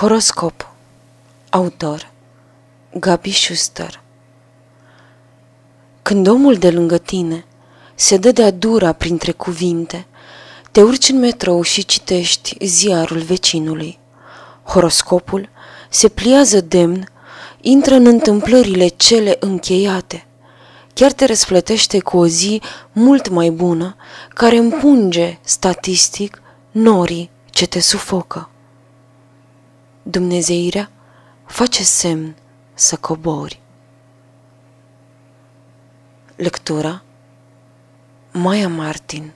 Horoscop Autor Gabi Schuster Când omul de lângă tine se dă de-a dura printre cuvinte, te urci în metrou și citești ziarul vecinului. Horoscopul se pliază demn, intră în întâmplările cele încheiate. Chiar te răsplătește cu o zi mult mai bună, care împunge, statistic, norii ce te sufocă. Dumnezeirea face semn să cobori. Lectura Maia Martin